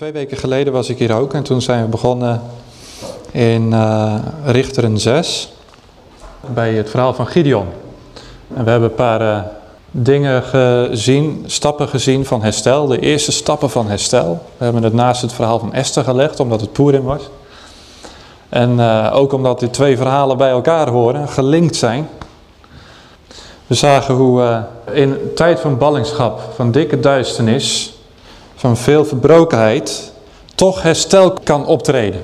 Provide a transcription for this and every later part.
Twee weken geleden was ik hier ook en toen zijn we begonnen in uh, Richteren 6 bij het verhaal van Gideon. En we hebben een paar uh, dingen gezien, stappen gezien van herstel, de eerste stappen van herstel. We hebben het naast het verhaal van Esther gelegd omdat het Purim was. En uh, ook omdat die twee verhalen bij elkaar horen, gelinkt zijn. We zagen hoe in tijd van ballingschap, van dikke duisternis, van veel verbrokenheid toch herstel kan optreden.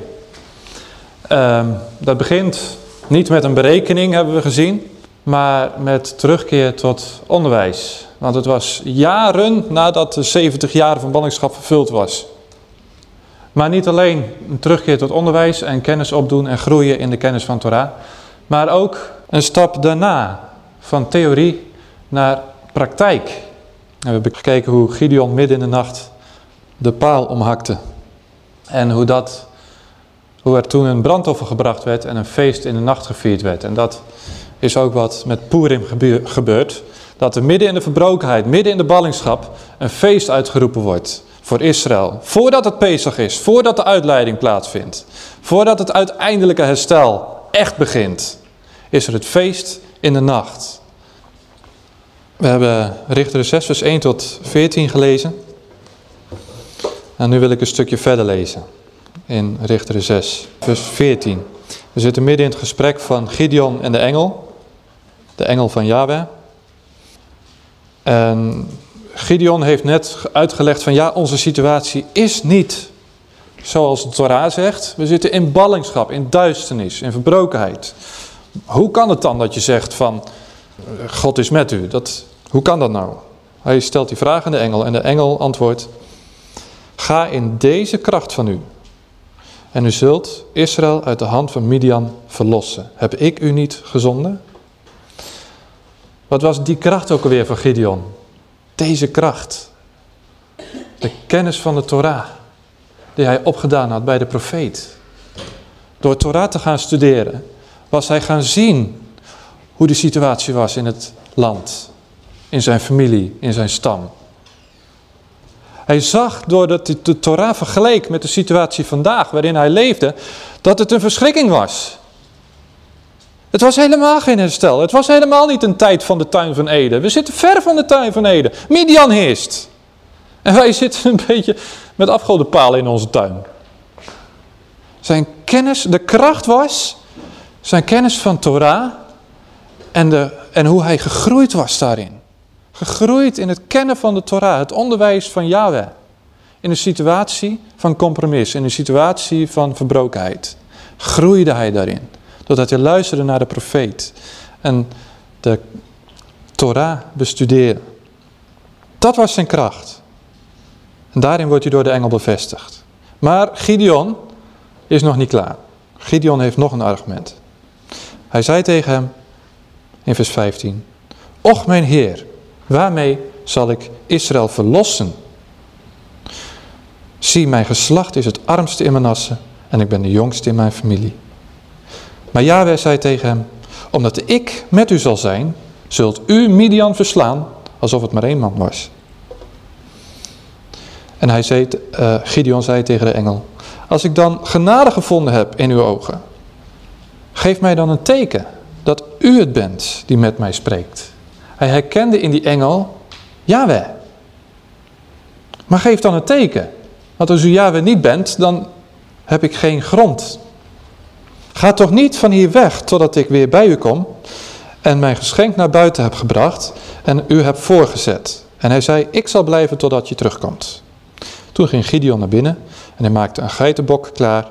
Um, dat begint niet met een berekening, hebben we gezien, maar met terugkeer tot onderwijs. Want het was jaren nadat de 70 jaar van ballingschap vervuld was. Maar niet alleen een terugkeer tot onderwijs en kennis opdoen en groeien in de kennis van Torah, maar ook een stap daarna van theorie naar praktijk. En we hebben gekeken hoe Gideon midden in de nacht de paal omhakte. En hoe, dat, hoe er toen een brandoffer gebracht werd en een feest in de nacht gevierd werd. En dat is ook wat met Purim gebeurt. Dat er midden in de verbrokenheid, midden in de ballingschap, een feest uitgeroepen wordt voor Israël. Voordat het Pesach is, voordat de uitleiding plaatsvindt. Voordat het uiteindelijke herstel echt begint, is er het feest in de nacht. We hebben Richter 6 vers 1 tot 14 gelezen. En nu wil ik een stukje verder lezen. In Richter 6, vers 14. We zitten midden in het gesprek van Gideon en de engel. De engel van Yahweh. En Gideon heeft net uitgelegd van ja, onze situatie is niet zoals de Torah zegt. We zitten in ballingschap, in duisternis, in verbrokenheid. Hoe kan het dan dat je zegt van God is met u? Dat, hoe kan dat nou? Hij stelt die vraag aan de engel en de engel antwoordt Ga in deze kracht van u. En u zult Israël uit de hand van Midian verlossen. Heb ik u niet gezonden? Wat was die kracht ook alweer van Gideon? Deze kracht. De kennis van de Torah. Die hij opgedaan had bij de profeet. Door Torah te gaan studeren. Was hij gaan zien hoe de situatie was in het land. In zijn familie, in zijn stam. Hij zag doordat hij de Torah vergeleek met de situatie vandaag waarin hij leefde, dat het een verschrikking was. Het was helemaal geen herstel. Het was helemaal niet een tijd van de tuin van Eden. We zitten ver van de tuin van Eden. Midian heerst. En wij zitten een beetje met afgodenpalen in onze tuin. Zijn kennis, de kracht was, zijn kennis van Torah en, de, en hoe hij gegroeid was daarin. Gegroeid in het kennen van de Torah, het onderwijs van Yahweh. In een situatie van compromis, in een situatie van verbrokenheid. Groeide hij daarin. Doordat hij luisterde naar de profeet. En de Torah bestudeerde. Dat was zijn kracht. En daarin wordt hij door de engel bevestigd. Maar Gideon is nog niet klaar. Gideon heeft nog een argument. Hij zei tegen hem in vers 15. Och mijn Heer, Waarmee zal ik Israël verlossen? Zie, mijn geslacht is het armste in Manasse en ik ben de jongste in mijn familie. Maar Yahweh zei tegen hem, omdat ik met u zal zijn, zult u Midian verslaan, alsof het maar één man was. En hij zei, uh, Gideon zei tegen de engel, als ik dan genade gevonden heb in uw ogen, geef mij dan een teken dat u het bent die met mij spreekt. Hij herkende in die engel Yahweh. Maar geef dan een teken. Want als u Yahweh niet bent, dan heb ik geen grond. Ga toch niet van hier weg totdat ik weer bij u kom en mijn geschenk naar buiten heb gebracht en u heb voorgezet. En hij zei, ik zal blijven totdat je terugkomt. Toen ging Gideon naar binnen en hij maakte een geitenbok klaar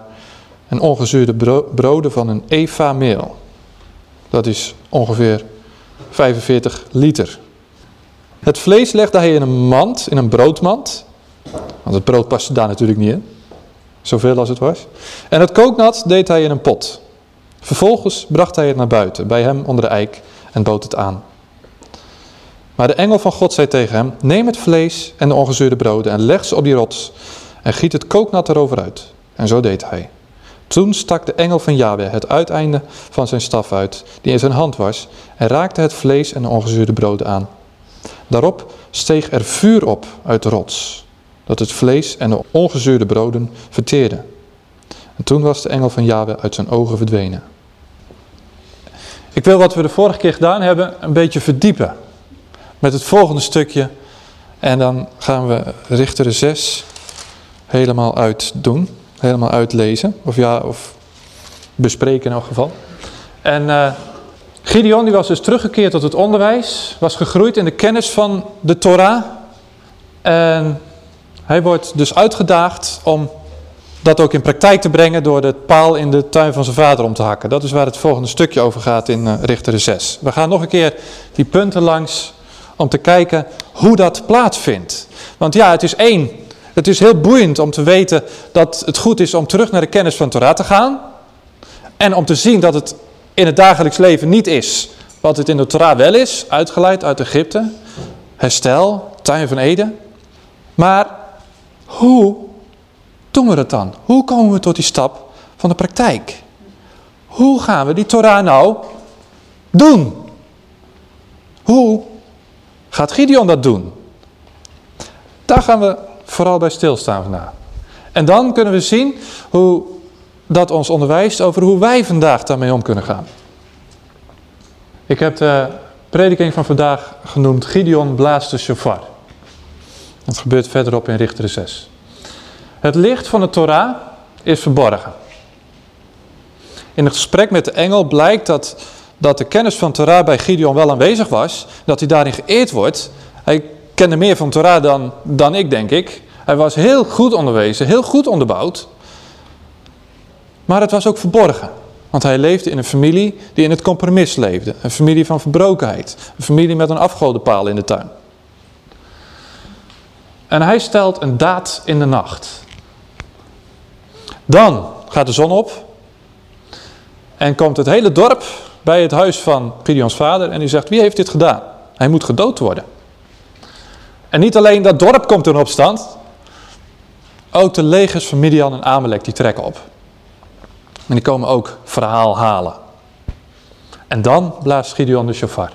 en ongezuurde broden van een eva meel. Dat is ongeveer 45 liter. Het vlees legde hij in een mand, in een broodmand. Want het brood paste daar natuurlijk niet in. Zoveel als het was. En het kooknat deed hij in een pot. Vervolgens bracht hij het naar buiten, bij hem onder de eik, en bood het aan. Maar de engel van God zei tegen hem, neem het vlees en de ongezuurde broden en leg ze op die rots en giet het kooknat erover uit. En zo deed hij. Toen stak de engel van Yahweh het uiteinde van zijn staf uit, die in zijn hand was, en raakte het vlees en de ongezuurde broden aan. Daarop steeg er vuur op uit de rots. dat het vlees en de ongezuurde broden verteerde. En toen was de engel van Yahweh uit zijn ogen verdwenen. Ik wil wat we de vorige keer gedaan hebben een beetje verdiepen. Met het volgende stukje. En dan gaan we Richter 6 helemaal uitdoen. Helemaal uitlezen. Of ja, of bespreken in elk geval. En uh, Gideon die was dus teruggekeerd tot het onderwijs. Was gegroeid in de kennis van de Torah. En hij wordt dus uitgedaagd om dat ook in praktijk te brengen door de paal in de tuin van zijn vader om te hakken. Dat is waar het volgende stukje over gaat in uh, Richter 6. We gaan nog een keer die punten langs om te kijken hoe dat plaatsvindt. Want ja, het is één. Het is heel boeiend om te weten dat het goed is om terug naar de kennis van Torah te gaan. En om te zien dat het in het dagelijks leven niet is wat het in de Torah wel is, uitgeleid uit Egypte. Herstel, tuin van Eden. Maar hoe doen we dat dan? Hoe komen we tot die stap van de praktijk? Hoe gaan we die Torah nou doen? Hoe gaat Gideon dat doen? Daar gaan we vooral bij stilstaan vandaag. En dan kunnen we zien hoe dat ons onderwijst over hoe wij vandaag daarmee om kunnen gaan. Ik heb de prediking van vandaag genoemd Gideon blaast de shofar. Dat gebeurt verderop in Richter 6. Het licht van de Torah is verborgen. In het gesprek met de engel blijkt dat, dat de kennis van Torah bij Gideon wel aanwezig was. Dat hij daarin geëerd wordt. Hij kende meer van Torah dan, dan ik, denk ik. Hij was heel goed onderwezen, heel goed onderbouwd. Maar het was ook verborgen. Want hij leefde in een familie die in het compromis leefde. Een familie van verbrokenheid. Een familie met een afgodenpaal in de tuin. En hij stelt een daad in de nacht. Dan gaat de zon op. En komt het hele dorp bij het huis van Gideons vader. En die zegt, wie heeft dit gedaan? Hij moet gedood worden. En niet alleen dat dorp komt in opstand. Ook de legers van Midian en Amalek die trekken op. En die komen ook verhaal halen. En dan blaast Gideon de shofar.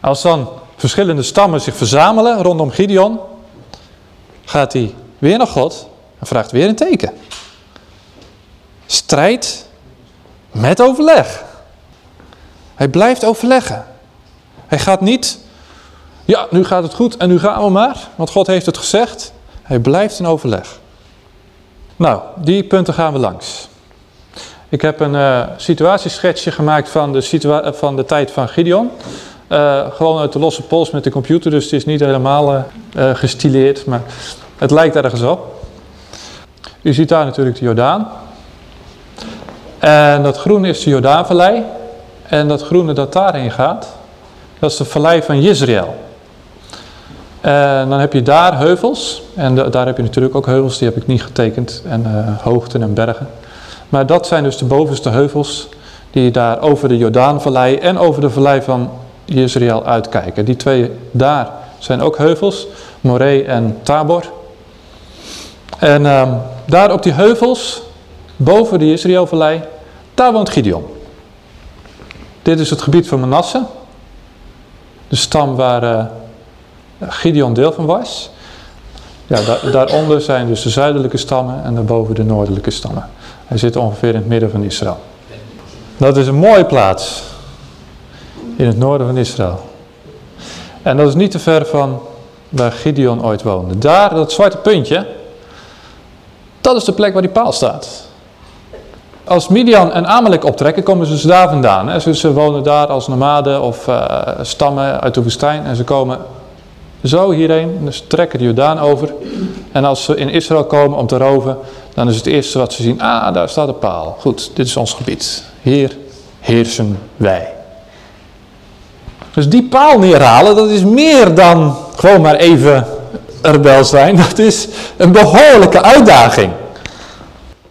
Als dan verschillende stammen zich verzamelen rondom Gideon, gaat hij weer naar God en vraagt weer een teken. Strijd met overleg. Hij blijft overleggen. Hij gaat niet, ja, nu gaat het goed en nu gaan we maar, want God heeft het gezegd. Hij blijft in overleg. Nou, die punten gaan we langs. Ik heb een uh, situatieschetsje gemaakt van de, situa van de tijd van Gideon. Uh, gewoon uit de losse pols met de computer, dus het is niet helemaal uh, gestileerd, maar het lijkt ergens op. U ziet daar natuurlijk de Jordaan. En dat groene is de Jordaanvallei. En dat groene dat daarheen gaat, dat is de vallei van Jezreel. En dan heb je daar heuvels. En daar heb je natuurlijk ook heuvels, die heb ik niet getekend. En uh, hoogten en bergen. Maar dat zijn dus de bovenste heuvels die daar over de Jordaanvallei en over de vallei van Jezreel uitkijken. Die twee daar zijn ook heuvels, Moree en Tabor. En uh, daar op die heuvels, boven de Israëlvallei, daar woont Gideon. Dit is het gebied van Manasse. De stam waar uh, Gideon deel van was. Ja, daaronder zijn dus de zuidelijke stammen en daarboven de noordelijke stammen. Hij zit ongeveer in het midden van Israël. Dat is een mooie plaats. In het noorden van Israël. En dat is niet te ver van waar Gideon ooit woonde. Daar, dat zwarte puntje, dat is de plek waar die paal staat. Als Midian en Amalek optrekken, komen ze dus daar vandaan. Ze, wonen daar als nomaden of uh, stammen uit de woestijn. En ze komen zo hierheen, dus trekken de Jordaan over. En als ze in Israël komen om te roven, dan is het eerste wat ze zien, ah, daar staat een paal. Goed, dit is ons gebied. Hier heersen wij. Dus die paal neerhalen, dat is meer dan gewoon maar even rebel zijn. Dat is een behoorlijke uitdaging.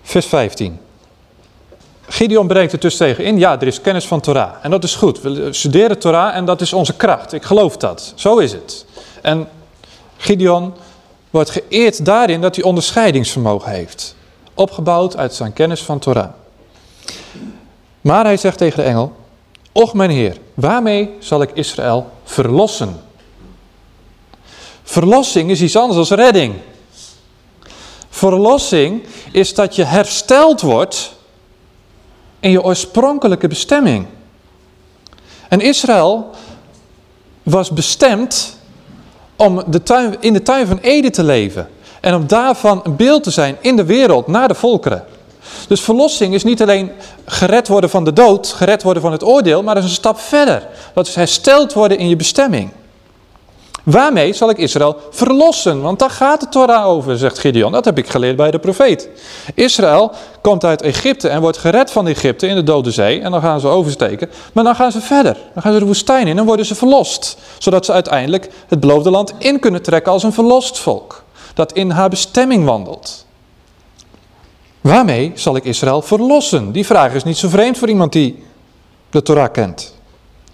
Vers 15. Gideon brengt er dus tegen in, ja, er is kennis van Torah. En dat is goed. We studeren Torah en dat is onze kracht. Ik geloof dat. Zo is het. En Gideon wordt geëerd daarin dat hij onderscheidingsvermogen heeft. Opgebouwd uit zijn kennis van Torah. Maar hij zegt tegen de engel, Och mijn Heer, waarmee zal ik Israël verlossen? Verlossing is iets anders dan redding. Verlossing is dat je hersteld wordt in je oorspronkelijke bestemming. En Israël was bestemd om de tuin, in de tuin van Eden te leven. En om daarvan een beeld te zijn in de wereld naar de volkeren. Dus verlossing is niet alleen gered worden van de dood, gered worden van het oordeel, maar dat is een stap verder. Dat is hersteld worden in je bestemming. Waarmee zal ik Israël verlossen? Want daar gaat de Torah over, zegt Gideon. Dat heb ik geleerd bij de profeet. Israël komt uit Egypte en wordt gered van Egypte in de Dode Zee. En dan gaan ze oversteken. Maar dan gaan ze verder. Dan gaan ze de woestijn in en worden ze verlost. Zodat ze uiteindelijk het beloofde land in kunnen trekken als een verlost volk. Dat in haar bestemming wandelt. Waarmee zal ik Israël verlossen? Die vraag is niet zo vreemd voor iemand die de Torah kent.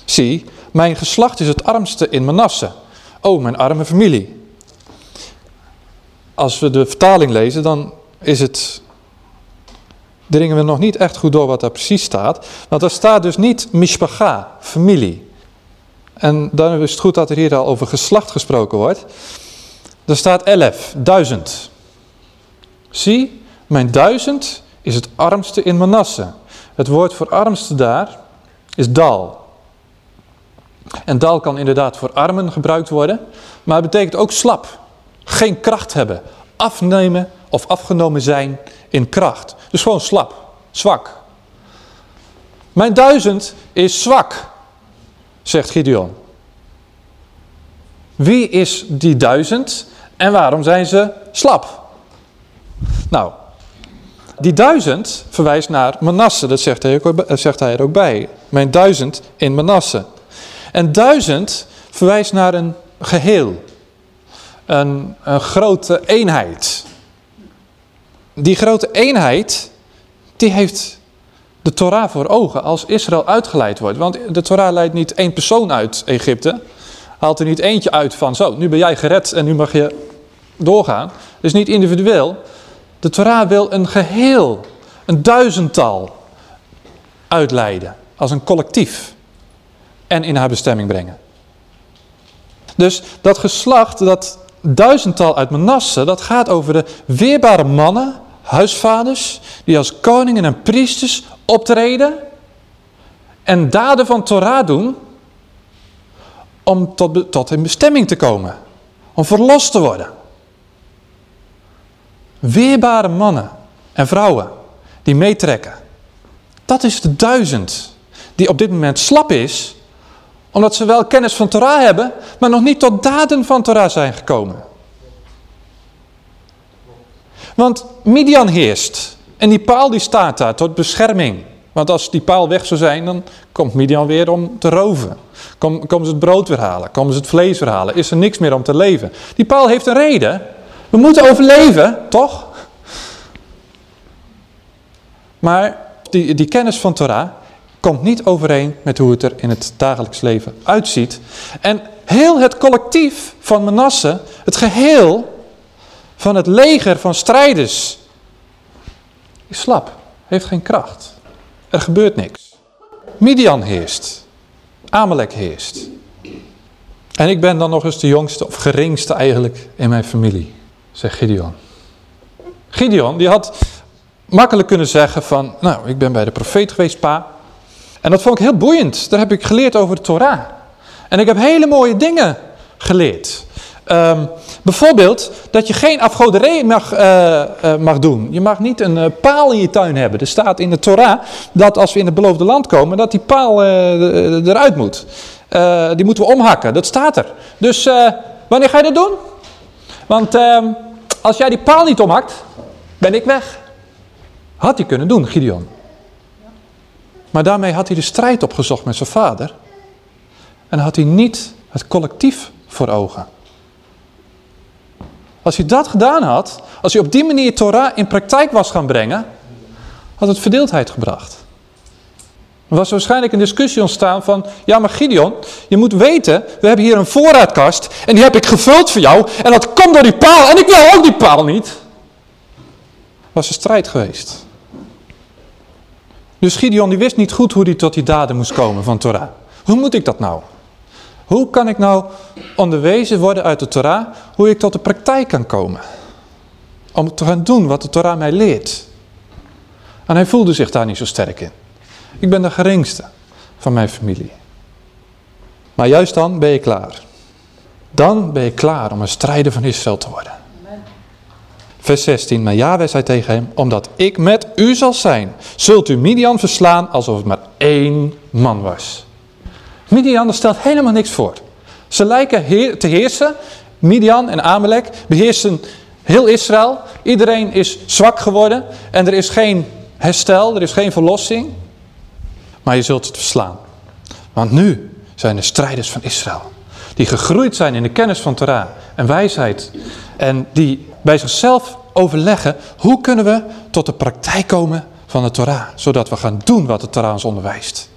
Zie, mijn geslacht is het armste in Manasse. Oh, mijn arme familie. Als we de vertaling lezen, dan is het... Dringen we nog niet echt goed door wat daar precies staat. Want er staat dus niet mishpacha, familie. En dan is het goed dat er hier al over geslacht gesproken wordt. Er staat elf, duizend. Zie, mijn duizend is het armste in Manasse. Het woord voor armste daar is dal. En dal kan inderdaad voor armen gebruikt worden, maar het betekent ook slap. Geen kracht hebben, afnemen of afgenomen zijn in kracht. Dus gewoon slap, zwak. Mijn duizend is zwak, zegt Gideon. Wie is die duizend en waarom zijn ze slap? Nou, die duizend verwijst naar Manasse, dat zegt hij, hij er ook bij. Mijn duizend in Manasse. En duizend verwijst naar een geheel. Een, een grote eenheid. Die grote eenheid, die heeft de Torah voor ogen als Israël uitgeleid wordt. Want de Torah leidt niet één persoon uit Egypte. Haalt er niet eentje uit van zo, nu ben jij gered en nu mag je doorgaan. Dus niet individueel. De Torah wil een geheel, een duizendtal uitleiden. Als een collectief en in haar bestemming brengen. Dus dat geslacht, dat duizendtal uit Manasse, dat gaat over de weerbare mannen, huisvaders, die als koningen en priesters optreden en daden van Torah doen om tot, tot in bestemming te komen, om verlost te worden. Weerbare mannen en vrouwen die meetrekken. Dat is de duizend die op dit moment slap is omdat ze wel kennis van Torah hebben, maar nog niet tot daden van Torah zijn gekomen. Want Midian heerst. En die paal die staat daar tot bescherming. Want als die paal weg zou zijn, dan komt Midian weer om te roven. Kom, komen ze het brood weer halen, komen ze het vlees weer halen. Is er niks meer om te leven. Die paal heeft een reden. We moeten overleven, toch? Maar die, die kennis van Torah, komt niet overeen met hoe het er in het dagelijks leven uitziet. En heel het collectief van Manasse, het geheel van het leger van strijders, is slap, heeft geen kracht. Er gebeurt niks. Midian heerst. Amalek heerst. En ik ben dan nog eens de jongste of geringste eigenlijk in mijn familie, zegt Gideon. Gideon, die had makkelijk kunnen zeggen van, nou, ik ben bij de profeet geweest, pa. En dat vond ik heel boeiend. Daar heb ik geleerd over de Torah. En ik heb hele mooie dingen geleerd. Um, bijvoorbeeld dat je geen afgoderij mag, uh, uh, mag doen. Je mag niet een uh, paal in je tuin hebben. Er staat in de Torah dat als we in het beloofde land komen, dat die paal eruit moet. die moeten we omhakken, dat staat er. Dus wanneer ga je dat doen? Want ehm, als jij die paal niet omhakt, ben ik weg. Had hij kunnen doen, Gideon. Maar daarmee had hij de strijd opgezocht met zijn vader. En had hij niet het collectief voor ogen. Als hij dat gedaan had, als hij op die manier Torah in praktijk was gaan brengen, had het verdeeldheid gebracht. Er was waarschijnlijk een discussie ontstaan van, ja maar Gideon, je moet weten, we hebben hier een voorraadkast en die heb ik gevuld voor jou en dat komt door die paal en ik wil ook die paal niet. was een strijd geweest. Dus Gideon die wist niet goed hoe hij tot die daden moest komen van Torah. Hoe moet ik dat nou? Hoe kan ik nou onderwezen worden uit de Torah, hoe ik tot de praktijk kan komen? Om te gaan doen wat de Torah mij leert. En hij voelde zich daar niet zo sterk in. Ik ben de geringste van mijn familie. Maar juist dan ben je klaar. Dan ben je klaar om een strijder van Israël te worden. Vers 16, maar Yahweh zei tegen hem, omdat ik met u zal zijn, zult u Midian verslaan alsof het maar één man was. Midian stelt helemaal niks voor. Ze lijken te heersen, Midian en Amalek beheersen heel Israël. Iedereen is zwak geworden en er is geen herstel, er is geen verlossing. Maar je zult het verslaan. Want nu zijn er strijders van Israël. Die gegroeid zijn in de kennis van Torah en wijsheid. En die bij zichzelf overleggen, hoe kunnen we tot de praktijk komen van de Torah. Zodat we gaan doen wat de Torah ons onderwijst.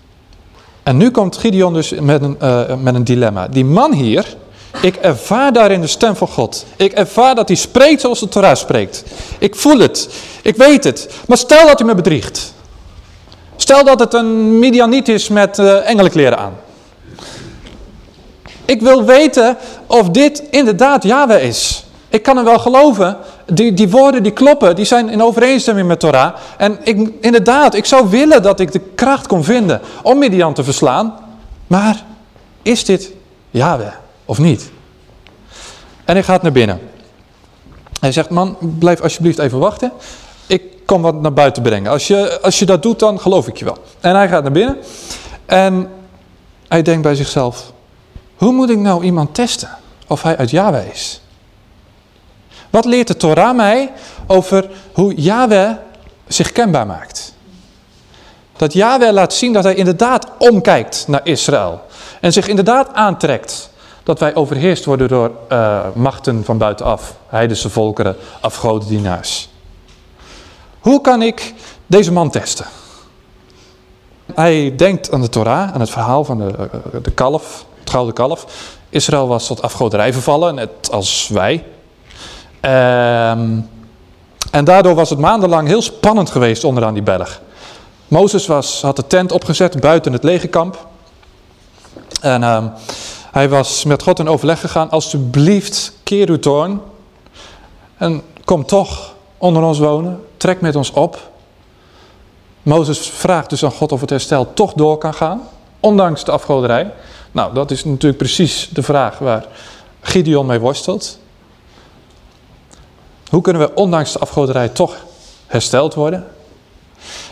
En nu komt Gideon dus met een, uh, met een dilemma. Die man hier, ik ervaar daarin de stem van God. Ik ervaar dat hij spreekt zoals de Torah spreekt. Ik voel het. Ik weet het. Maar stel dat hij me bedriegt. Stel dat het een Midianiet is met uh, engelenkleren aan. Ik wil weten of dit inderdaad Yahweh is. Ik kan hem wel geloven. Die, die woorden die kloppen, die zijn in overeenstemming met Torah. En ik, inderdaad, ik zou willen dat ik de kracht kon vinden om Midian te verslaan. Maar is dit Yahweh of niet? En hij gaat naar binnen. Hij zegt, man, blijf alsjeblieft even wachten. Ik kom wat naar buiten brengen. Als je, als je dat doet, dan geloof ik je wel. En hij gaat naar binnen. En hij denkt bij zichzelf, hoe moet ik nou iemand testen of hij uit Yahweh is? Wat leert de Torah mij over hoe Yahweh zich kenbaar maakt? Dat Yahweh laat zien dat hij inderdaad omkijkt naar Israël. En zich inderdaad aantrekt dat wij overheerst worden door uh, machten van buitenaf. Heidense volkeren, afgodendienaars. Hoe kan ik deze man testen? Hij denkt aan de Torah, aan het verhaal van de, eh, de kalf, het gouden kalf. Israël was tot afgoderij vervallen, net als wij. Ehm, en daardoor was het maandenlang heel spannend geweest onderaan die berg. Mozes was, had de tent opgezet buiten het legerkamp. En uh, hij was met God in overleg gegaan. Alsjeblieft, keer uw toorn. En kom toch onder ons wonen. Trek met ons op. Mozes vraagt dus aan God of het herstel toch door kan gaan. Ondanks de afgoderij. Nou, dat is natuurlijk precies de vraag waar Gideon mee worstelt. Hoe kunnen we ondanks de afgoderij toch hersteld worden?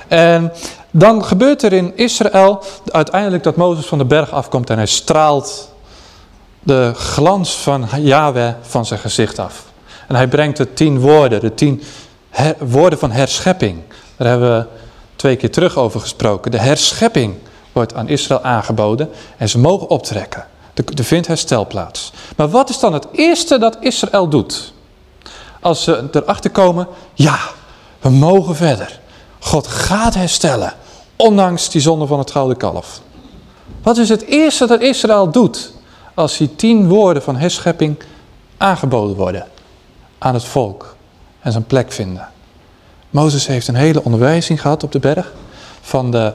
En dan gebeurt er in Israël uiteindelijk dat Mozes van de berg afkomt en hij straalt de glans van Yahweh van zijn gezicht af. En hij brengt de tien woorden, de tien woorden van herschepping. Daar hebben we twee keer terug over gesproken. De herschepping wordt aan Israël aangeboden en ze mogen optrekken. Er vindt herstel plaats. Maar wat is dan het eerste dat Israël doet? Als ze erachter komen, ja, we mogen verder. God gaat herstellen, ondanks die zonde van het gouden kalf. Wat is het eerste dat Israël doet als die tien woorden van herschepping aangeboden worden aan het volk en zijn plek vinden? Mozes heeft een hele onderwijzing gehad op de berg van de,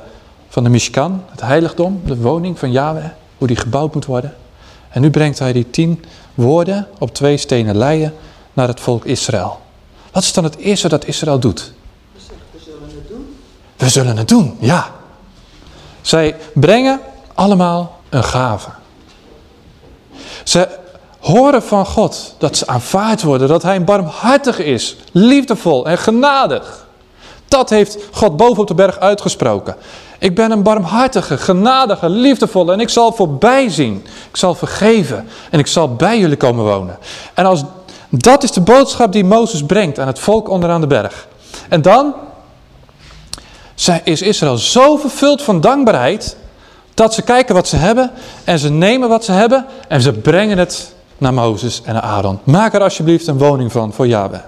van de Mishkan, het heiligdom, de woning van Yahweh, hoe die gebouwd moet worden. En nu brengt hij die tien woorden op twee stenen leien naar het volk Israël. Wat is dan het eerste dat Israël doet? We zullen het doen. We zullen het doen, ja. Zij brengen allemaal een gave. Ze horen van God dat ze aanvaard worden, dat hij barmhartig is, liefdevol en genadig. Dat heeft God boven op de berg uitgesproken. Ik ben een barmhartige, genadige, liefdevolle en ik zal voorbij zien. Ik zal vergeven en ik zal bij jullie komen wonen. En als dat is de boodschap die Mozes brengt aan het volk onderaan de berg. En dan is Israël zo vervuld van dankbaarheid dat ze kijken wat ze hebben en ze nemen wat ze hebben en ze brengen het naar Mozes en naar Aaron. Maak er alsjeblieft een woning van voor Yahweh.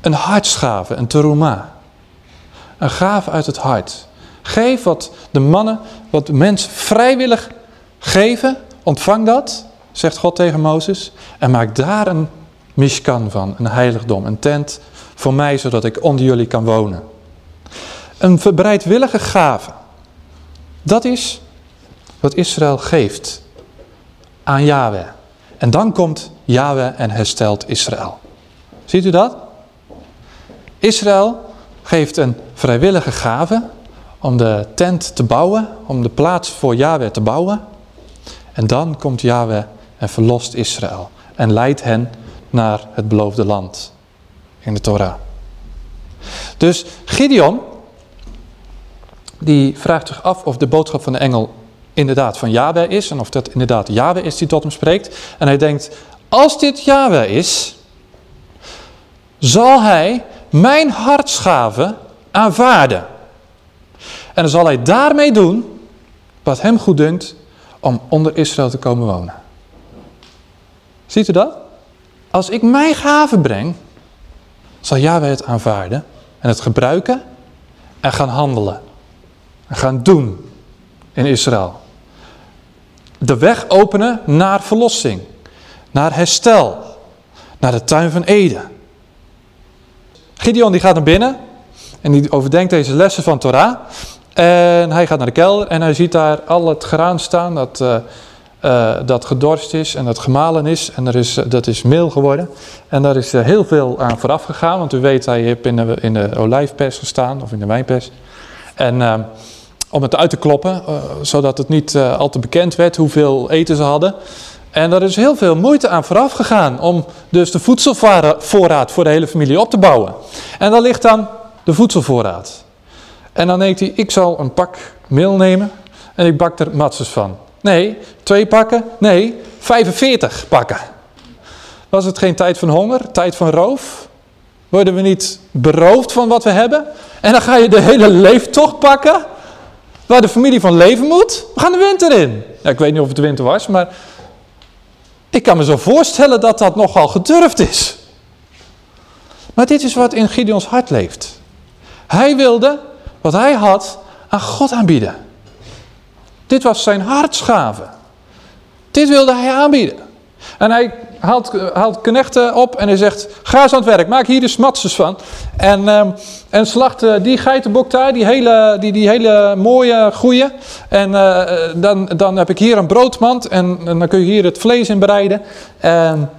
Een hartsgave, een teruma. Een gave uit het hart. Geef wat de mannen, wat de mensen vrijwillig geven, ontvang dat zegt God tegen Mozes. En maak daar een mishkan van, een heiligdom, een tent voor mij, zodat ik onder jullie kan wonen. Een bereidwillige gave. Dat is wat Israël geeft aan Yahweh. En dan komt Yahweh en herstelt Israël. Ziet u dat? Israël geeft een vrijwillige gave om de tent te bouwen, om de plaats voor Yahweh te bouwen. En dan komt Yahweh en verlost Israël en leidt hen naar het beloofde land in de Torah. Dus Gideon, die vraagt zich af of de boodschap van de engel inderdaad van Yahweh is en of dat inderdaad Yahweh is die tot hem spreekt. En hij denkt, als dit Yahweh is, zal hij mijn hartsgave aanvaarden. En dan zal hij daarmee doen wat hem goed dunkt om onder Israël te komen wonen. Ziet u dat? Als ik mijn gave breng, zal Yahweh het aanvaarden en het gebruiken en gaan handelen. En gaan doen in Israël. De weg openen naar verlossing, naar herstel, naar de tuin van Eden. Gideon die gaat naar binnen en die overdenkt deze lessen van Torah. En hij gaat naar de kelder en hij ziet daar al het graan staan dat, uh, uh, dat gedorst is en dat gemalen is. En er is, dat is meel geworden. En daar is heel veel aan vooraf gegaan, want u weet hij heeft in de, olijfpers gestaan of in de wijnpers. En uh, om het uit te kloppen, zodat het niet al te bekend werd hoeveel eten ze hadden. En er is heel veel moeite aan vooraf gegaan om dus de voedselvoorraad voor de hele familie op te bouwen. En dan ligt dan de voedselvoorraad. En dan denkt hij, ik zal een pak meel nemen en ik bak er matzes van. Nee, twee pakken? Nee, 45 pakken. Was het geen tijd van honger, tijd van roof? Worden we niet beroofd van wat we hebben? En dan ga je de hele leeftocht pakken, waar de familie van leven moet? We gaan de winter in. Ja, ik weet niet of het de winter was, maar ik kan me zo voorstellen dat dat nogal gedurfd is. Maar dit is wat in Gideons hart leeft. Hij wilde wat hij had aan God aanbieden. Dit was zijn hartsgave. Dit wilde hij aanbieden. En hij haalt, haalt knechten op en hij zegt, ga eens aan het werk, maak hier de smatses van. En, um, en slacht uh, die geitenbok daar, die hele, die, die hele mooie, goeie. En uh, dan, dan heb ik hier een broodmand en, dan kun je hier het vlees in bereiden. En,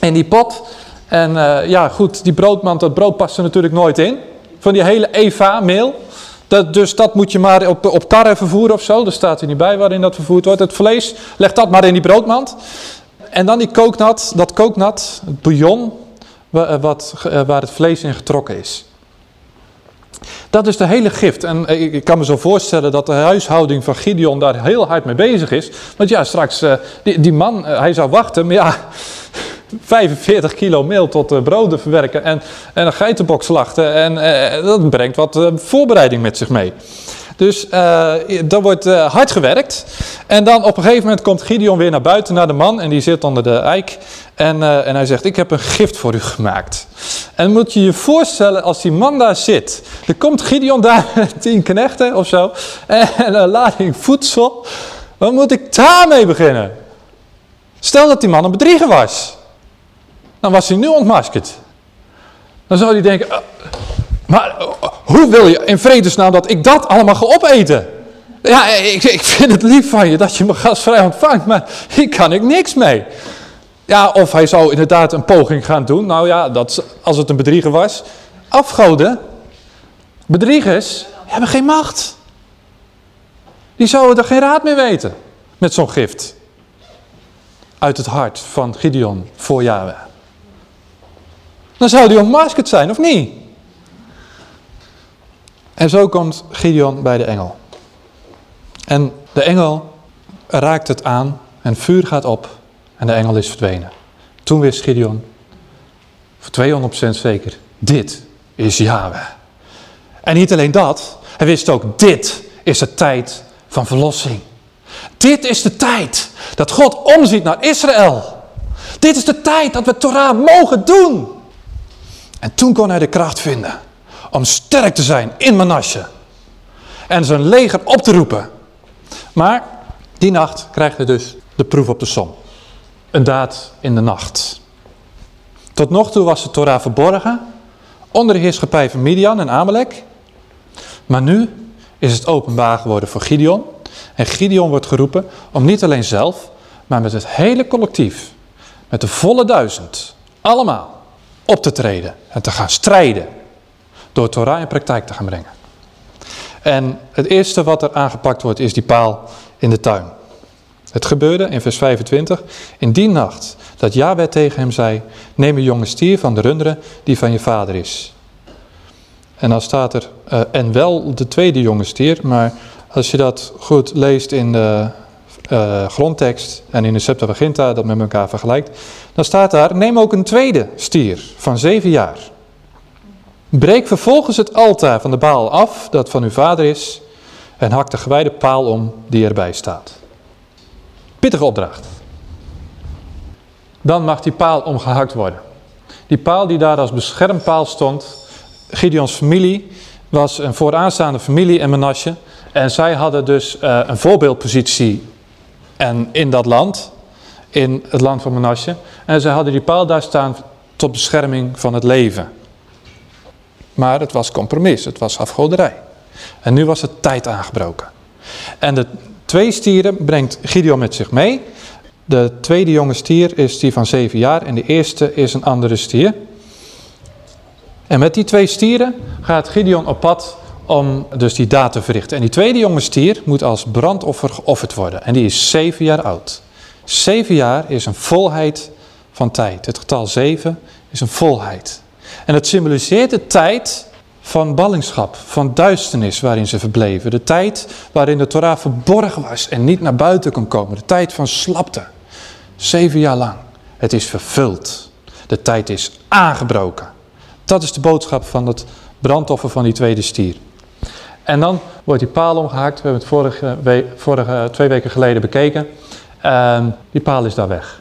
in die pot. En ja goed, die broodmand, dat brood past er natuurlijk nooit in. Van die hele Eva meel. Dat, dus dat moet je maar op, op vervoeren of zo. Er staat er niet bij waarin dat vervoerd wordt. Het vlees, leg dat maar in die broodmand. En dan die kooknat, dat kooknat, het bouillon, wat, waar het vlees in getrokken is. Dat is de hele gift. En ik kan me zo voorstellen dat de huishouding van Gideon daar heel hard mee bezig is. Want ja, straks, die, die man, hij zou wachten, maar ja, 45 kilo meel tot broden verwerken en, en een geitenbok slachten. En eh, dat brengt wat voorbereiding met zich mee. Dus uh, dan wordt hard gewerkt. En dan op een gegeven moment komt Gideon weer naar buiten naar de man. En die zit onder de eik. En, en hij zegt, ik heb een gift voor u gemaakt. En moet je je voorstellen als die man daar zit. Er komt Gideon daar tien knechten of zo. En, en een lading voedsel. Wat moet ik daarmee beginnen? Stel dat die man een bedrieger was. Dan was hij nu ontmaskerd. Dan zou hij denken, maar hoe wil je in vredesnaam dat ik dat allemaal ga opeten? Ja, ik, ik vind het lief van je dat je me gastvrij ontvangt, maar hier kan ik niks mee. Ja, of hij zou inderdaad een poging gaan doen. Nou ja, dat, als het een bedrieger was. Afgoden, bedriegers, hebben geen macht. Die zouden er geen raad mee weten met zo'n gift. Uit het hart van Gideon voor Yahweh. Dan zou die ontmaskerd zijn, of niet? En zo komt Gideon bij de engel. En de engel raakt het aan en vuur gaat op en de engel is verdwenen. Toen wist Gideon, voor 200% zeker, dit is Yahweh. En niet alleen dat, hij wist ook, dit is de tijd van verlossing. Dit is de tijd dat God omziet naar Israël. Dit is de tijd dat we Torah mogen doen. En toen kon hij de kracht vinden om sterk te zijn in Manasseh. En zijn leger op te roepen. Maar die nacht krijgt hij dus de proef op de som. Een daad in de nacht. Tot nog toe was de Torah verborgen. Onder de heerschappij van Midian en Amalek. Maar nu is het openbaar geworden voor Gideon. En Gideon wordt geroepen om niet alleen zelf, maar met het hele collectief, met de volle duizend, allemaal op te treden en te gaan strijden door Torah in praktijk te gaan brengen. En het eerste wat er aangepakt wordt is die paal in de tuin. Het gebeurde in vers 25. In die nacht dat Yahweh tegen hem zei, neem een jonge stier van de runderen die van je vader is. En dan staat er, uh, en wel de tweede jonge stier, maar als je dat goed leest in de uh, grondtekst en in de Septuaginta, dat met elkaar vergelijkt, dan staat daar, neem ook een tweede stier van zeven jaar. Breek vervolgens het altaar van de baal af, dat van uw vader is, en hak de gewijde paal om die erbij staat. Pittige opdracht. Dan mag die paal omgehakt worden. Die paal die daar als beschermpaal stond, Gideons familie was een vooraanstaande familie in Menasje. En zij hadden dus uh, een voorbeeldpositie en in dat land, in het land van Menasje. En ze hadden die paal daar staan tot bescherming van het leven. Maar het was compromis, het was afgoderij. En nu was het tijd aangebroken. En de twee stieren brengt Gideon met zich mee. De tweede jonge stier is die van zeven jaar en de eerste is een andere stier. En met die twee stieren gaat Gideon op pad om dus die daad te verrichten. En die tweede jonge stier moet als brandoffer geofferd worden. En die is zeven jaar oud. Zeven jaar is een volheid van tijd. Het getal zeven is een volheid. En het symboliseert de tijd van ballingschap, van duisternis waarin ze verbleven. De tijd waarin de Torah verborgen was en niet naar buiten kon komen. De tijd van slapte. Zeven jaar lang. Het is vervuld. De tijd is aangebroken. Dat is de boodschap van het brandoffer van die tweede stier. En dan wordt die paal omgehaakt. We hebben het vorige, vorige twee weken geleden bekeken. En die paal is daar weg.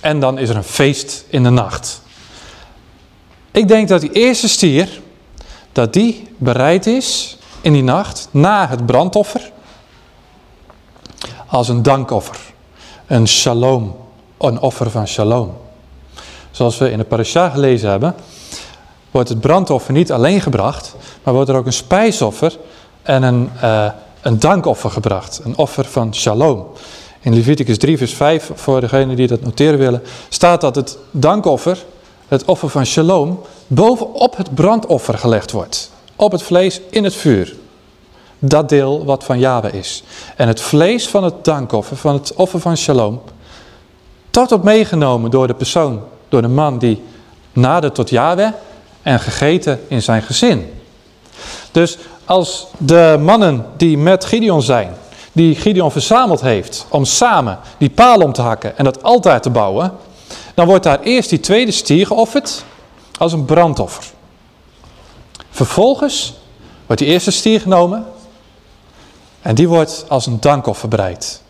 En dan is er een feest in de nacht. Ik denk dat die eerste stier, dat die bereid is in die nacht, na het brandoffer, als een dankoffer. Een shalom, een offer van shalom. Zoals we in de parasha gelezen hebben, wordt het brandoffer niet alleen gebracht, maar wordt er ook een spijsoffer en een, uh, een dankoffer gebracht. Een offer van shalom. In Leviticus 3 vers 5, voor degenen die dat noteren willen, staat dat het dankoffer, het offer van shalom, bovenop het brandoffer gelegd wordt. Op het vlees in het vuur. Dat deel wat van Yahweh is. En het vlees van het dankoffer, van het offer van shalom, tot op meegenomen door de persoon, door de man die nadert tot Yahweh en gegeten in zijn gezin. Dus als de mannen die met Gideon zijn, die Gideon verzameld heeft om samen die paal om te hakken en dat altaar te bouwen, dan wordt daar eerst die tweede stier geofferd als een brandoffer. Vervolgens wordt die eerste stier genomen en die wordt als een dankoffer bereid.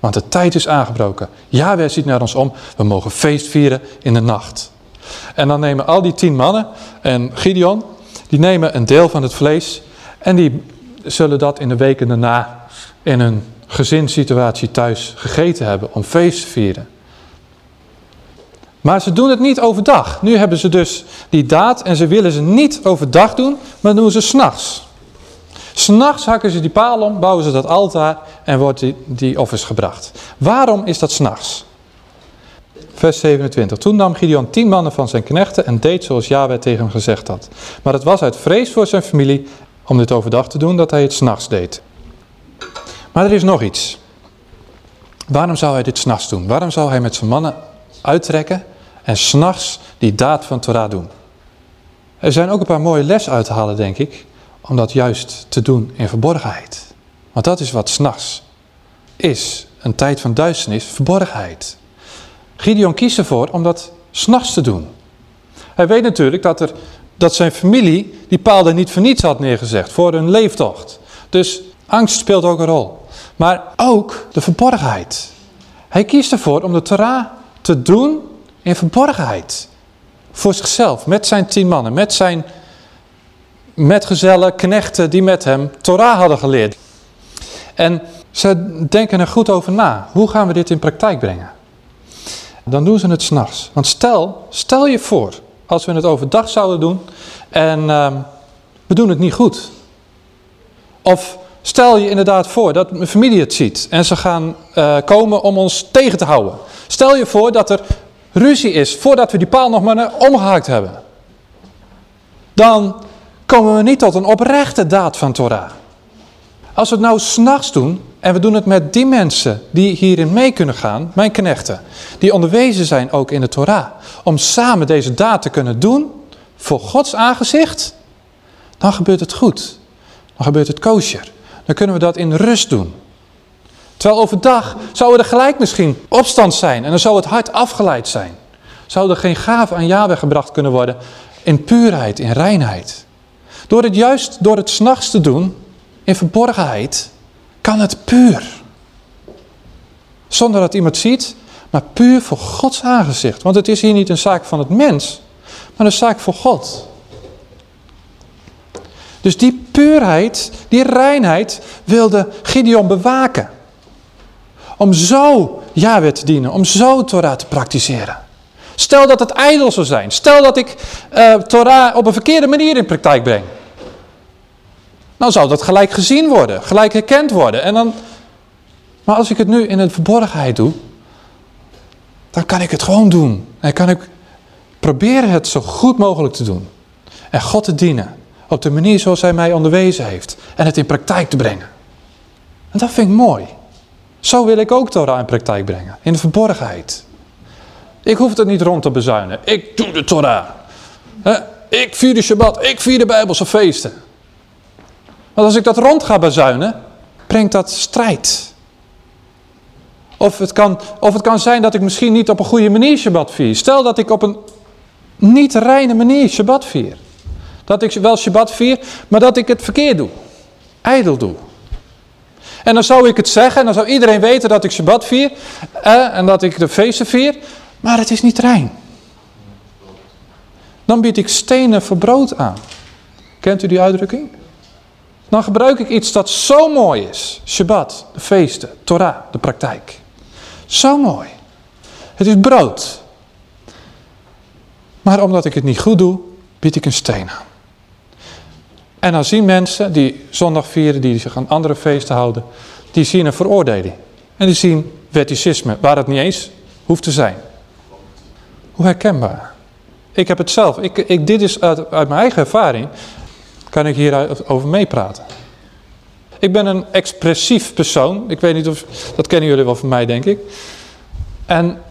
Want de tijd is aangebroken. Yahweh ziet naar ons om. We mogen feest vieren in de nacht. En dan nemen al die tien mannen en Gideon, die nemen een deel van het vlees en die zullen dat in de weken daarna in een gezinssituatie thuis gegeten hebben om feest te vieren. Maar ze doen het niet overdag. Nu hebben ze dus die daad en ze willen ze niet overdag doen, maar doen ze s'nachts. S'nachts hakken ze die paal om, bouwen ze dat altaar en wordt die, die offers gebracht. Waarom is dat s'nachts? Vers 27. Toen nam Gideon tien mannen van zijn knechten en deed zoals Yahweh tegen hem gezegd had. Maar het was uit vrees voor zijn familie om dit overdag te doen dat hij het s'nachts deed. Maar er is nog iets. Waarom zou hij dit s'nachts doen? Waarom zou hij met zijn mannen uittrekken en s'nachts die daad van Torah doen? Er zijn ook een paar mooie les uit te halen, denk ik, om dat juist te doen in verborgenheid. Want dat is wat s'nachts is. Een tijd van duisternis, verborgenheid. Gideon kiest ervoor om dat s'nachts te doen. Hij weet natuurlijk dat, er, dat zijn familie die paalde niet voor niets had neergezegd, voor hun leeftocht. Dus angst speelt ook een rol. Maar ook de verborgenheid. Hij kiest ervoor om de Torah te doen in verborgenheid. Voor zichzelf, met zijn tien mannen, met zijn metgezellen, knechten die met hem Torah hadden geleerd. En ze denken er goed over na. Hoe gaan we dit in praktijk brengen? Dan doen ze het s'nachts. Want stel, stel je voor, als we het overdag zouden doen en uh, we doen het niet goed. Of Stel je inderdaad voor dat mijn familie het ziet en ze gaan uh, komen om ons tegen te houden. Stel je voor dat er ruzie is voordat we die paal nog maar omgehaakt hebben. Dan komen we niet tot een oprechte daad van Torah. Als we het nou s'nachts doen en we doen het met die mensen die hierin mee kunnen gaan, mijn knechten, die onderwezen zijn ook in de Torah, om samen deze daad te kunnen doen voor Gods aangezicht, dan gebeurt het goed. Dan gebeurt het kosher. Dan kunnen we dat in rust doen. Terwijl overdag zou er gelijk misschien opstand zijn en dan zou het hart afgeleid zijn. Zou er geen gave aan Yahweh gebracht kunnen worden in puurheid, in reinheid. Door het juist door het s'nachts te doen, in verborgenheid, kan het puur. Zonder dat iemand ziet, maar puur voor Gods aangezicht. Want het is hier niet een zaak van het mens, maar een zaak voor God. Dus die puurheid, die reinheid wilde Gideon bewaken. Om zo Yahweh te dienen, om zo Torah te praktiseren. Stel dat het ijdel zou zijn. Stel dat ik uh, Torah op een verkeerde manier in praktijk breng. Nou zou dat gelijk gezien worden, gelijk herkend worden. En dan, maar als ik het nu in een verborgenheid doe, dan kan ik het gewoon doen. En kan ik proberen het zo goed mogelijk te doen. En God te dienen. Op de manier zoals hij mij onderwezen heeft. En het in praktijk te brengen. En dat vind ik mooi. Zo wil ik ook Torah in praktijk brengen. In de verborgenheid. Ik hoef het niet rond te bezuinen. Ik doe de Torah. Ik vier de Shabbat. Ik vier de Bijbelse feesten. Want als ik dat rond ga bezuinen, brengt dat strijd. Of het, kan, of het kan zijn dat ik misschien niet op een goede manier Shabbat vier. Stel dat ik op een niet reine manier Shabbat vier. Dat ik wel Shabbat vier, maar dat ik het verkeerd doe. Ijdel doe. En dan zou ik het zeggen en dan zou iedereen weten dat ik Shabbat vier. Eh, en dat ik de feesten vier. Maar het is niet rein. Dan bied ik stenen voor brood aan. Kent u die uitdrukking? Dan gebruik ik iets dat zo mooi is. Shabbat, de feesten, Torah, de praktijk. Zo mooi. Het is brood. Maar omdat ik het niet goed doe, bied ik een steen aan. En dan zien mensen die zondag vieren, die zich aan andere feesten houden, die zien een veroordeling. En die zien wetticisme, waar het niet eens hoeft te zijn. Hoe herkenbaar. Ik heb het zelf. Ik, ik, dit is uit, uit mijn eigen ervaring kan ik hier over meepraten. Ik ben een expressief persoon. Ik weet niet of, dat kennen jullie wel van mij denk ik. En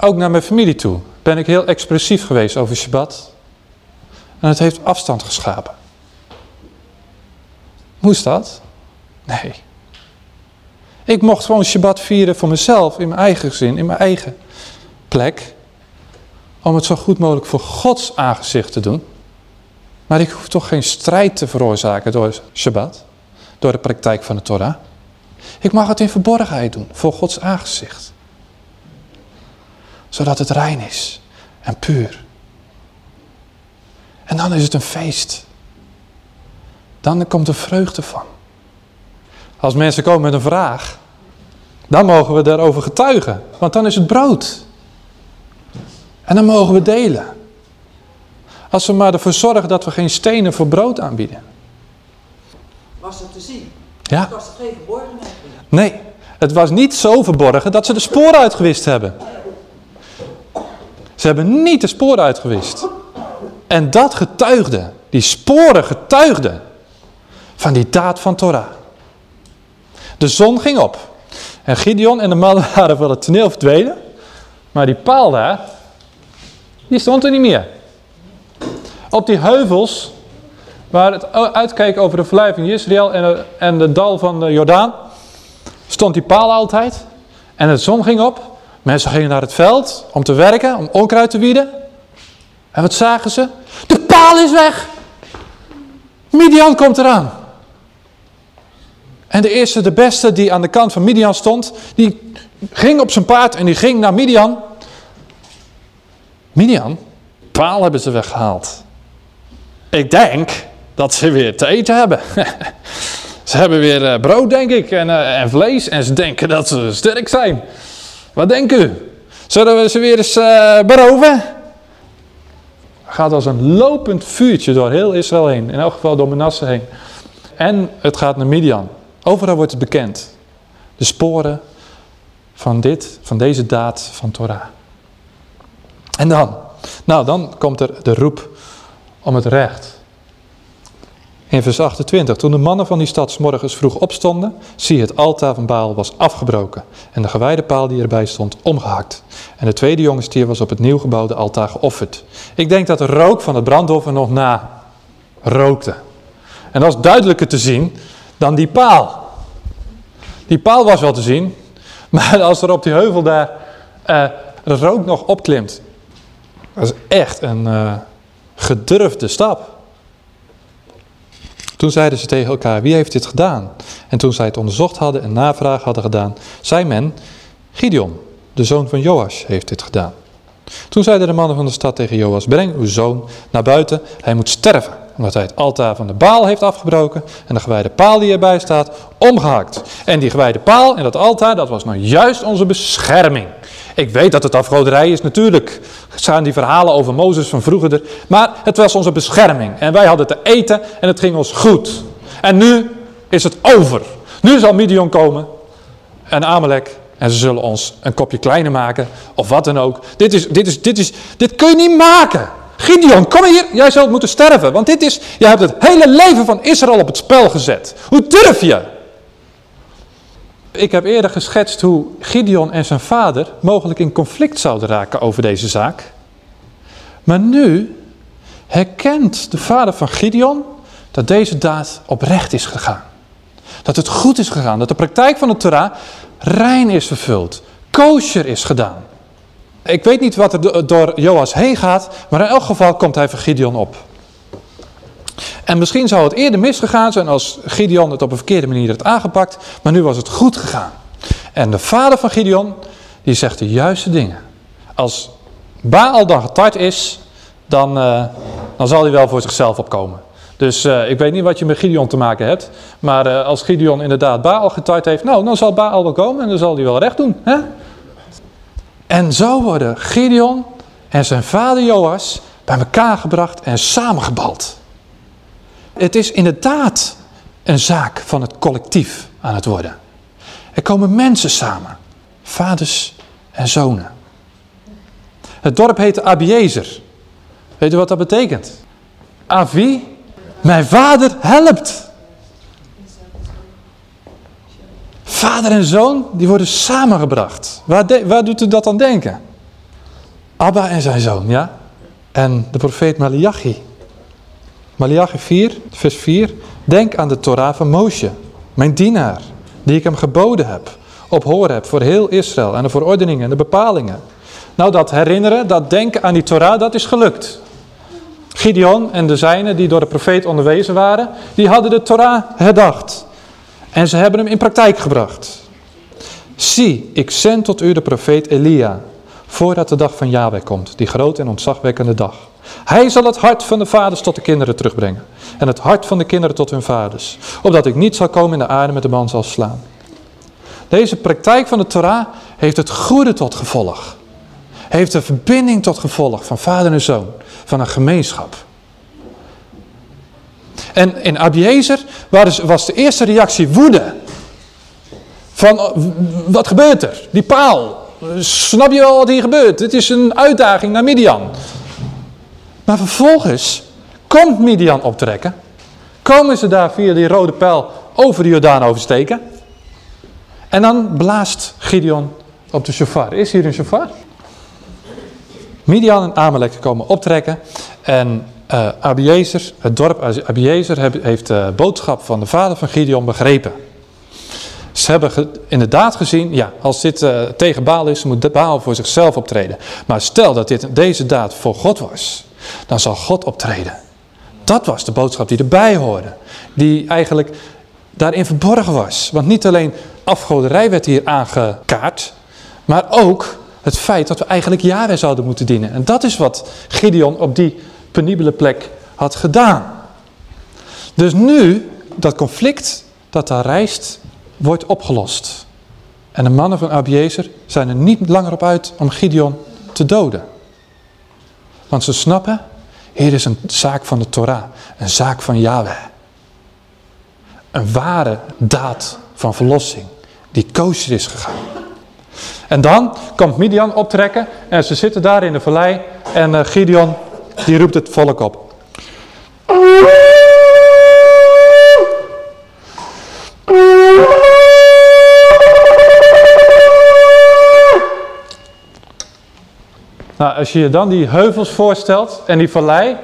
ook naar mijn familie toe ben ik heel expressief geweest over Shabbat. En het heeft afstand geschapen. Moest dat? Nee. Ik mocht gewoon Shabbat vieren voor mezelf, in mijn eigen gezin, in mijn eigen plek. Om het zo goed mogelijk voor Gods aangezicht te doen. Maar ik hoef toch geen strijd te veroorzaken door Shabbat. Door de praktijk van de Torah. Ik mag het in verborgenheid doen, voor Gods aangezicht. Zodat het rein is en puur. En dan is het een feest. Dan komt er vreugde van. Als mensen komen met een vraag, dan mogen we daarover getuigen. Want dan is het brood. En dan mogen we delen. Als we maar ervoor zorgen dat we geen stenen voor brood aanbieden. Was dat te zien? Ja. Het was geen verborgenheid Nee, het was niet zo verborgen dat ze de sporen uitgewist hebben. Ze hebben niet de sporen uitgewist. En dat getuigde, die sporen getuigden van die daad van Torah. De zon ging op. En Gideon en de mannen waren van het toneel verdwenen. Maar die paal daar, die stond er niet meer. Op die heuvels, waar het uitkijkt over de vallei van Israël en en de dal van de Jordaan, stond die paal altijd. En de zon ging op. Mensen gingen naar het veld om te werken, om onkruid te wieden. En wat zagen ze? De paal is weg! Midian komt eraan. En de eerste, de beste die aan de kant van Midian stond, die ging op zijn paard en die ging naar Midian. Midian, paal hebben ze weggehaald. Ik denk dat ze weer te eten hebben. ze hebben weer eh, brood, denk ik, en, uh, en, vlees. En ze denken dat ze sterk zijn. Wat denken u? Zullen we ze weer eens uh, beroven? Gaat als een lopend vuurtje door heel Israël heen. In elk geval door Manasse heen. En het gaat naar Midian. Overal wordt het bekend. De sporen van dit, van deze daad van Torah. En dan, nou dan komt er de roep om het recht. In vers 28, toen de mannen van die stad morgens vroeg opstonden, zie het altaar van Baal was afgebroken en de gewijde paal die erbij stond omgehakt. En de tweede jongestier was op het nieuw gebouwde altaar geofferd. Ik denk dat de rook van het brandoffer nog na rookte. En dat is duidelijker te zien dan die paal. Die paal was wel te zien, maar als er op die heuvel daar uh, rook nog opklimt, dat is echt een uh, gedurfde stap. Toen zeiden ze tegen elkaar, wie heeft dit gedaan? En toen zij het onderzocht hadden en navraag hadden gedaan, zei men, Gideon, de zoon van Joas, heeft dit gedaan. Toen zeiden de mannen van de stad tegen Joas, breng uw zoon naar buiten, hij moet sterven, omdat hij het altaar van de Baal heeft afgebroken en de gewijde paal die erbij staat, omgehakt. En die gewijde paal en dat altaar, dat was nou juist onze bescherming. Ik weet dat het afgoderij is, natuurlijk staan die verhalen over Mozes van vroeger er. Maar het was onze bescherming. En wij hadden te eten en het ging ons goed. En nu is het over. Nu zal Midian komen en Amalek. En ze zullen ons een kopje kleiner maken. Of wat dan ook. Dit, is, dit, is, dit, is, dit kun je niet maken. Gideon, kom hier. Jij zult moeten sterven. Want dit is, je hebt het hele leven van Israël op het spel gezet. Hoe durf je? Ik heb eerder geschetst hoe Gideon en zijn vader mogelijk in conflict zouden raken over deze zaak. Maar nu herkent de vader van Gideon dat deze daad oprecht is gegaan. Dat het goed is gegaan, dat de praktijk van de Torah rein is vervuld, kosher is gedaan. Ik weet niet wat er door Joas heen gaat, maar in elk geval komt hij voor Gideon op. En misschien zou het eerder misgegaan zijn als Gideon het op een verkeerde manier had aangepakt, maar nu was het goed gegaan. En de vader van Gideon, die zegt de juiste dingen. Als Baal dan getart is, dan, uh, dan zal hij wel voor zichzelf opkomen. Dus uh, ik weet niet wat je met Gideon te maken hebt. Maar uh, als Gideon inderdaad Baal getart heeft, nou dan zal Baal wel komen en dan zal hij wel recht doen. Hè? En zo worden Gideon en zijn vader Joas bij elkaar gebracht en samengebald. Het is inderdaad een zaak van het collectief aan het worden. Er komen mensen samen, vaders en zonen. Het dorp heet Abiezer. Weet u wat dat betekent? Avi, mijn vader helpt. Vader en zoon, die worden samengebracht. Waar, doet u dat aan denken? Abba en zijn zoon, ja? En de profeet Malachi. Malachi 4, vers 4. Denk aan de Torah van Moshe, mijn dienaar, die ik hem geboden heb. Op heb voor heel Israël en de verordeningen en de bepalingen. Nou, dat herinneren, dat denken aan die Torah, dat is gelukt. Gideon en de zijnen die door de profeet onderwezen waren, die hadden de Torah herdacht. En ze hebben hem in praktijk gebracht. Zie, ik zend tot u de profeet Elia, voordat de dag van Yahweh komt, die grote en ontzagwekkende dag. Hij zal het hart van de vaders tot de kinderen terugbrengen. En het hart van de kinderen tot hun vaders. Opdat ik niet zal komen in de aarde met de man zal slaan. Deze praktijk van de Torah heeft het goede tot gevolg. Heeft de verbinding tot gevolg van vader en zoon. Van een gemeenschap. En in Abiezer was de eerste reactie woede. Van, wat gebeurt er? Die paal. Snap je wel wat hier gebeurt? Het is een uitdaging naar Midian. Maar vervolgens komt Midian optrekken. Komen ze daar via die rode pijl over de Jordaan oversteken. En dan blaast Gideon op de shofar. Is hier een shofar? Midian en Amalek komen optrekken. En uh, Abiezer, het dorp Abiezer heeft de boodschap van de vader van Gideon begrepen. Ze hebben inderdaad gezien, ja, als dit uh, tegen Baal is, moet Baal voor zichzelf optreden. Maar stel dat dit, deze daad voor God was, dan zal God optreden. Dat was de boodschap die erbij hoorde. Die eigenlijk daarin verborgen was. Want niet alleen afgoderij werd hier aangekaart, maar ook het feit dat we eigenlijk Yahweh zouden moeten dienen. En dat is wat Gideon op die penibele plek had gedaan. Dus nu, dat conflict dat daar reist, wordt opgelost. En de mannen van Abiezer zijn er niet langer op uit om Gideon te doden. Want ze snappen, hier is een zaak van de Torah, een zaak van Yahweh. een ware daad van verlossing. Die kosher is gegaan. En dan komt Midian optrekken en ze zitten daar in de vallei. En uh, Gideon die roept het volk op. Nou, als je je dan die heuvels voorstelt en die vallei.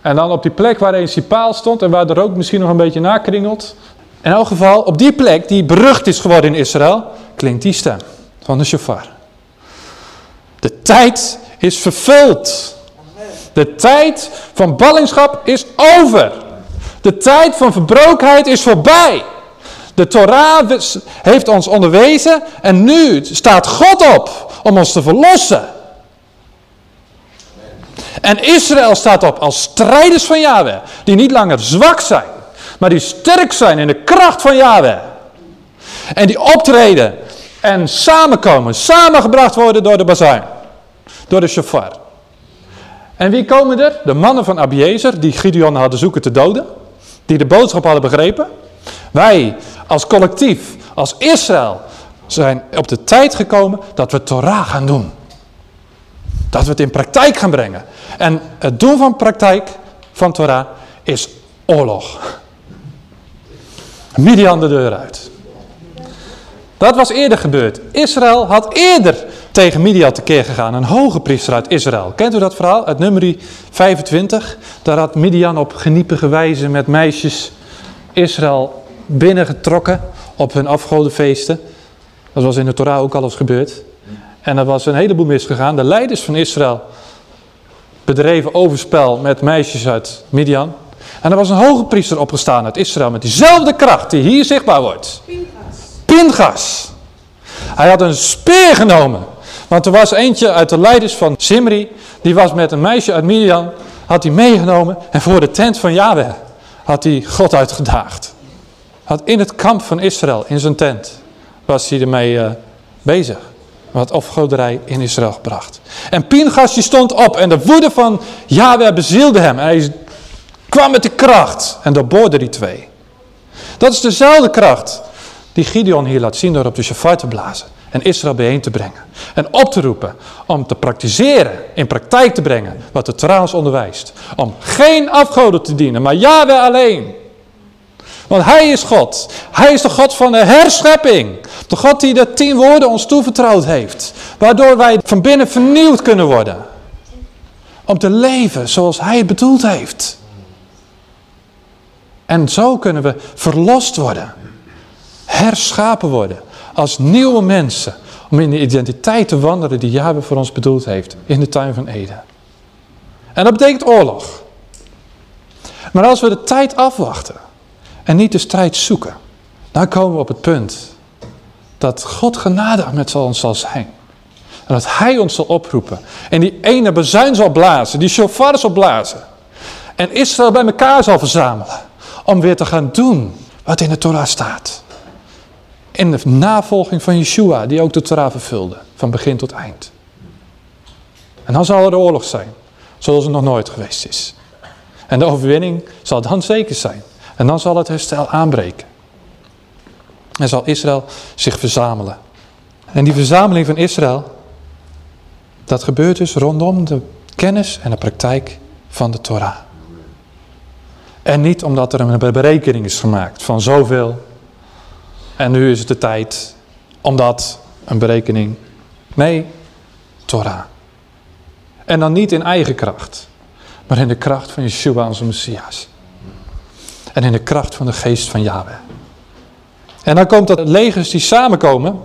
En dan op die plek waar eens die paal stond en waar de rook misschien nog een beetje nakringelt. In elk geval, op die plek die berucht is geworden in Israël, klinkt die stem van de shofar. De tijd is vervuld. De tijd van ballingschap is over. De tijd van verbrokenheid is voorbij. De Torah heeft ons onderwezen en nu staat God op om ons te verlossen. En Israël staat op als strijders van Yahweh, die niet langer zwak zijn, maar die sterk zijn in de kracht van Yahweh. En die optreden en samenkomen, samengebracht worden door de bazuin, door de shofar. En wie komen er? De mannen van Abiezer, die Gideon hadden zoeken te doden, die de boodschap hadden begrepen. Wij als collectief, als Israël, zijn op de tijd gekomen dat we Torah gaan doen. Dat we het in praktijk gaan brengen. En het doen van praktijk van Torah is oorlog. Midian de deur uit. Dat was eerder gebeurd. Israël had eerder tegen Midian tekeer gegaan. Een hoge priester uit Israël. Kent u dat verhaal uit nummer 25? Daar had Midian op geniepige wijze met meisjes Israël binnengetrokken op hun afgodenfeesten. Dat was in de Torah ook al eens gebeurd. En er was een heleboel misgegaan. De leiders van Israël bedreven overspel met meisjes uit Midian. En er was een hoge priester opgestaan uit Israël met diezelfde kracht die hier zichtbaar wordt. Pingas. Pingas. Hij had een speer genomen. Want er was eentje uit de leiders van Simri, die was met een meisje uit Midian, had hij meegenomen en voor de tent van Yahweh had hij God uitgedaagd. Had in het kamp van Israël, in zijn tent, was hij ermee uh, bezig. Wat afgoderij in Israël gebracht. En Pingas stond op en de woede van Yahweh bezielde hem. Hij kwam met de kracht en doorboorde die twee. Dat is dezelfde kracht die Gideon hier laat zien door op de shofar te blazen. En Israël bijeen te brengen. En op te roepen om te praktiseren, in praktijk te brengen wat de ons onderwijst. Om geen afgoden te dienen, maar Yahweh alleen. Want hij is God. Hij is de God van de herschepping. De God die de tien woorden ons toevertrouwd heeft. Waardoor wij van binnen vernieuwd kunnen worden. Om te leven zoals hij het bedoeld heeft. En zo kunnen we verlost worden. Herschapen worden. Als nieuwe mensen. Om in de identiteit te wandelen die Yahweh voor ons bedoeld heeft. In de tuin van Eden. En dat betekent oorlog. Maar als we de tijd afwachten en niet de strijd zoeken, dan komen we op het punt dat God genadig met ons zal zijn. En dat hij ons zal oproepen. En die ene bezuin zal blazen, die shofar zal blazen. En Israël bij elkaar zal verzamelen. Om weer te gaan doen wat in de Torah staat. In de navolging van Yeshua, die ook de Torah vervulde. Van begin tot eind. En dan zal er de oorlog zijn. Zoals het nog nooit geweest is. En de overwinning zal dan zeker zijn. En dan zal het herstel aanbreken. En zal Israël zich verzamelen. En die verzameling van Israël, dat gebeurt dus rondom de kennis en de praktijk van de Torah. En niet omdat er een berekening is gemaakt van zoveel. En nu is het de tijd omdat een berekening. Nee, Torah. En dan niet in eigen kracht, maar in de kracht van Yeshua onze Messias en in de kracht van de geest van Yahweh. En dan komt dat legers die samenkomen.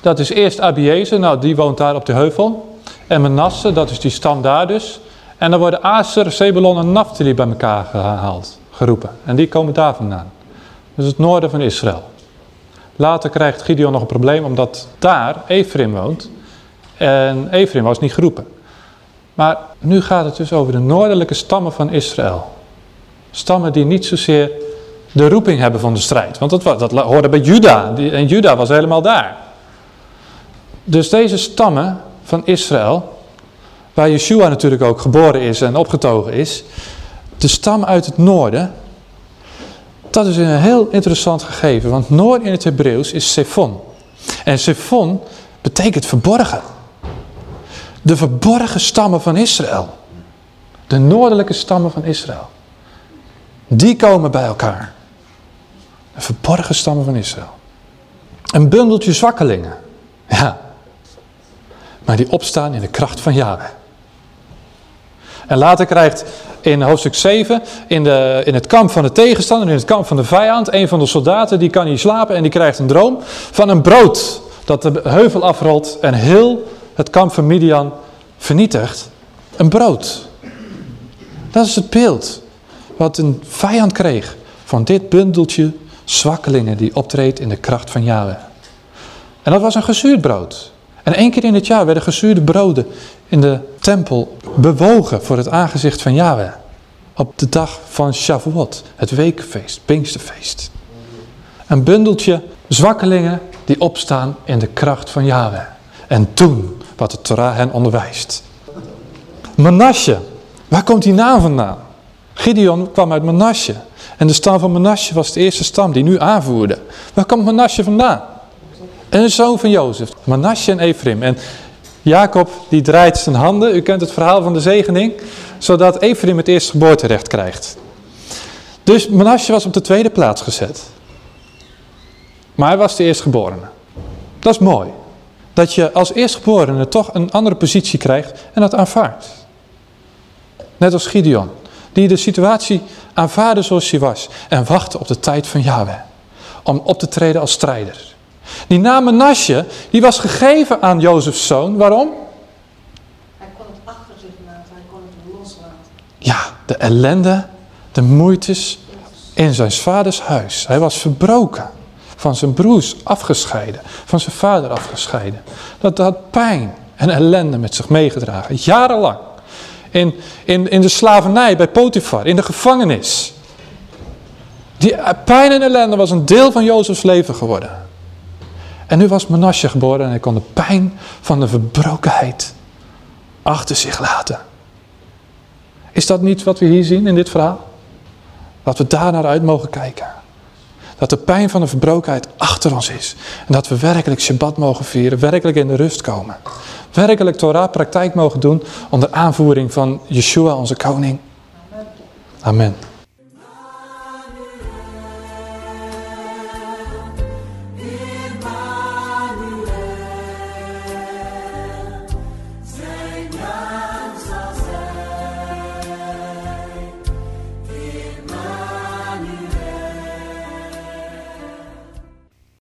Dat is eerst Abiezer, nou die woont daar op de heuvel. En Manasse, dat is die stam daar dus. En dan worden Aser, Zebulon en Naphtali bij elkaar gehaald, geroepen. En die komen daar vandaan. Dus het noorden van Israël. Later krijgt Gideon nog een probleem omdat daar Ephraim woont. En Ephraim was niet geroepen. Maar nu gaat het dus over de noordelijke stammen van Israël. Stammen die niet zozeer de roeping hebben van de strijd. Want dat, dat hoorde bij Juda. En Juda was helemaal daar. Dus deze stammen van Israël, waar Yeshua natuurlijk ook geboren is en opgetogen is. De stam uit het noorden, Dat is een heel interessant gegeven, want Noor in het Hebreeuws is Sephon. En Sephon betekent verborgen. De verborgen stammen van Israël. De noordelijke stammen van Israël. Die komen bij elkaar. De verborgen stammen van Israël. Een bundeltje zwakkelingen. Ja. Maar die opstaan in de kracht van Yahweh. En later krijgt in hoofdstuk 7, in, de, in het kamp van de tegenstander, in het kamp van de vijand, een van de soldaten die kan niet slapen en die krijgt een droom van een brood dat de heuvel afrolt en heel het kamp van Midian vernietigt. Een brood. Dat is het beeld wat een vijand kreeg van dit bundeltje zwakkelingen die optreedt in de kracht van Yahweh. En dat was een gezuurd brood. En één keer in het jaar werden gezuurde broden in de tempel bewogen voor het aangezicht van Yahweh. Op de dag van Shavuot, het wekenfeest, Pinksterfeest. Een bundeltje zwakkelingen die opstaan in de kracht van Yahweh. En toen wat de Torah hen onderwijst. Manasje, waar komt die naam vandaan? Gideon kwam uit Manasje. En de stam van Manasje was de eerste stam die nu aanvoerde. Waar komt Manasje vandaan? Een zoon van Jozef, Manasje en Ephraim. En Jacob die draait zijn handen, u kent het verhaal van de zegening, zodat Ephraim het eerste geboorterecht krijgt. Dus Manasje was op de tweede plaats gezet. Maar hij was de eerstgeborene. Dat is mooi. Dat je als eerstgeborene toch een andere positie krijgt en dat aanvaardt. Net als Gideon, die de situatie aanvaarde zoals hij was en wachtte op de tijd van Yahweh. Om op te treden als strijder. Die naam Menasje, die was gegeven aan Jozefs zoon. Waarom? Hij kon het achter zich laten, hij kon het loslaten. Ja, de ellende, de moeites in zijn vaders huis. Hij was verbroken. Van zijn broers afgescheiden. Van zijn vader afgescheiden. Dat had pijn en ellende met zich meegedragen. Jarenlang. In, in, in de slavernij bij Potifar. In de gevangenis. Die pijn en ellende was een deel van Jozefs leven geworden. En nu was Menasje geboren en hij kon de pijn van de verbrokenheid achter zich laten. Is dat niet wat we hier zien in dit verhaal? Dat we daar naar uit mogen kijken. Dat de pijn van de verbrokenheid achter ons is. En dat we werkelijk Shabbat mogen vieren, werkelijk in de rust komen. Werkelijk Torah praktijk mogen doen onder aanvoering van Yeshua onze koning. Amen.